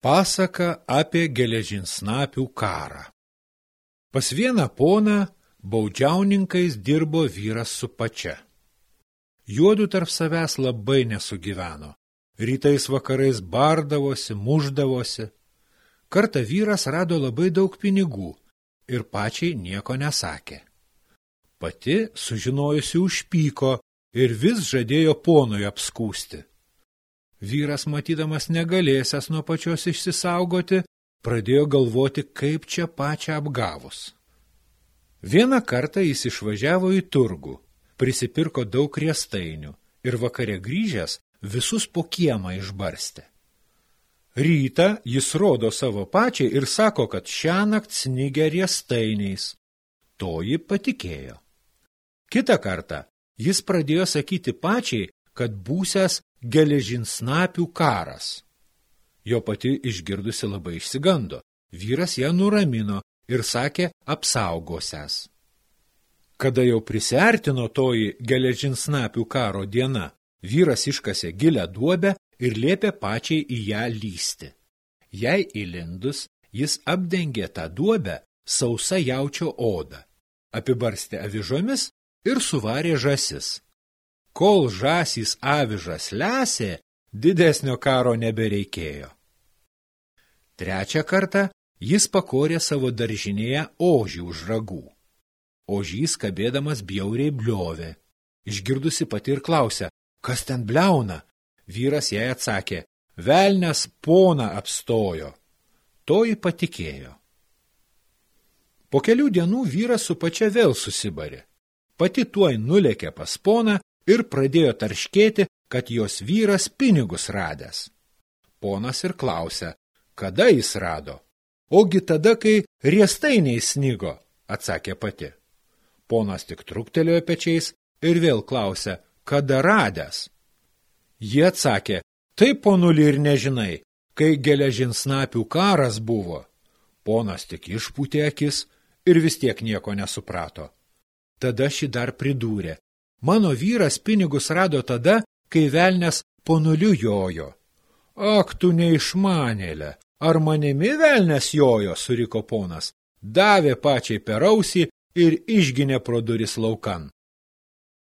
Pasaka apie geležinsnapių karą. Pas vieną poną baudžiauninkais dirbo vyras su pačia. Juodų tarp savęs labai nesugyveno. Rytais vakarais bardavosi, muždavosi. Kartą vyras rado labai daug pinigų ir pačiai nieko nesakė. Pati, sužinojusi, užpyko ir vis žadėjo ponui apskūsti. Vyras, matydamas negalėsęs nuo pačios išsisaugoti, pradėjo galvoti, kaip čia pačią apgavus. Vieną kartą jis išvažiavo į turgų, prisipirko daug riestainių ir vakare grįžęs visus po kiemą išbarstė. Rytą jis rodo savo pačiai ir sako, kad šią nakt snigia riestainiais. Toji patikėjo. Kita kartą jis pradėjo sakyti pačiai, kad būsęs geležinsnapių karas. Jo pati išgirdusi labai išsigando. Vyras ją nuramino ir sakė apsaugosias. Kada jau prisertino toji geležinsnapių karo diena, vyras iškasė gilę duobę ir liepė pačiai į ją lysti. Jei įlindus, jis apdengė tą duobę sausa jaučio odą, apibarstė avižomis ir suvarė žasis. Kol žasys avižas lesė, didesnio karo nebereikėjo. Trečią kartą jis pakorė savo daržinėje ožį už ragų. Ožys kabėdamas bjauriai bliovė. Išgirdusi pati ir klausė, kas ten bliauna? Vyras jai atsakė, velnes pona apstojo. Toji patikėjo. Po kelių dienų vyras su pačia vėl susibarė. Pati tuoj nulėkė pas poną ir pradėjo tarškėti, kad jos vyras pinigus radęs. Ponas ir klausė, kada jis rado. Ogi tada, kai riestainiai snigo, atsakė pati. Ponas tik truktelėjo pečiais ir vėl klausė, kada radęs. Jie atsakė, taip, ponuli, ir nežinai, kai geležinsnapių karas buvo. Ponas tik išpūtė akis ir vis tiek nieko nesuprato. Tada šį dar pridūrė, Mano vyras pinigus rado tada, kai velnės ponuliu jojo. Ak, tu neišmanėlė, ar manimi velnės jojo, suriko ponas, davė pačiai per ausį ir išginė pro duris laukan.